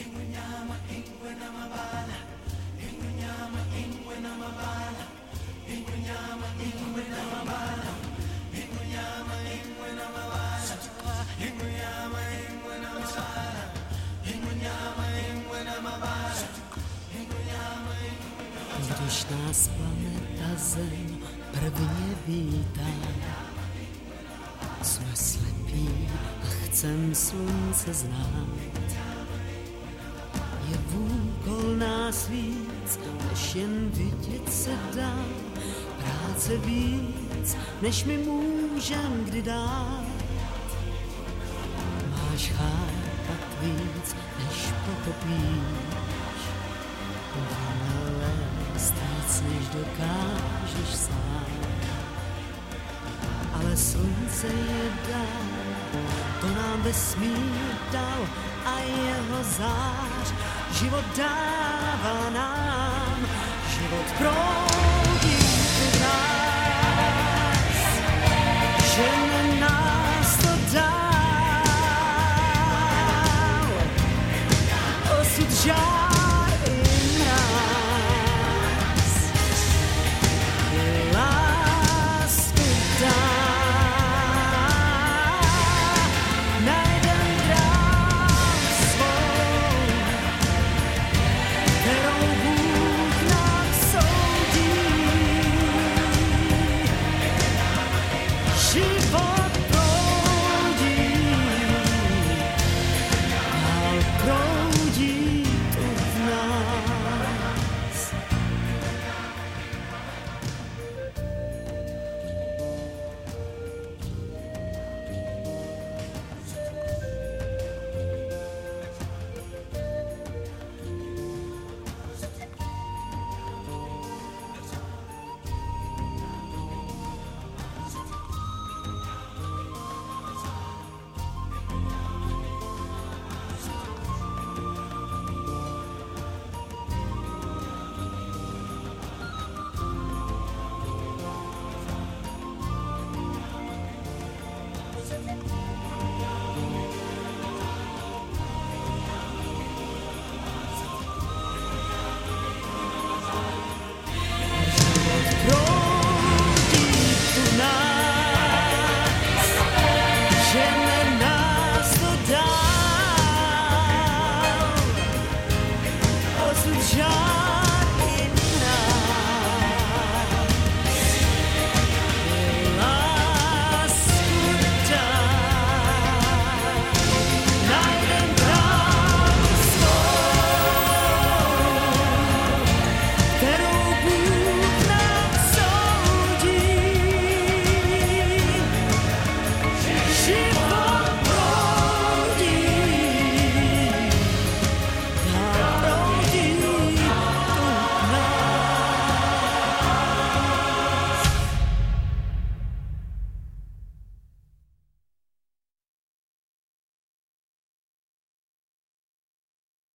ingwenyama ingwenamabala ingwenyama ingwenamabala ingwenyama ingwenamabala ingwenyama ingwenamabala ingwenyama ingwenamabala ingwenyama ingwenamabala ingwenyama ingwenamabala Gdzieś nas planeta Zem pragnie wita Smy ślepi, a chcem słońce znać Je vůkol nás víc, než jen vidět se dá, práce víc, než my můžem kdy dát. Máš chápat víc, než pochopíš, nalézt víc, než dokážeš sám. Ale slunce je dál, to nám vesmír dal a jeho zář život dává nám, život pro Yeah. nás, to osud.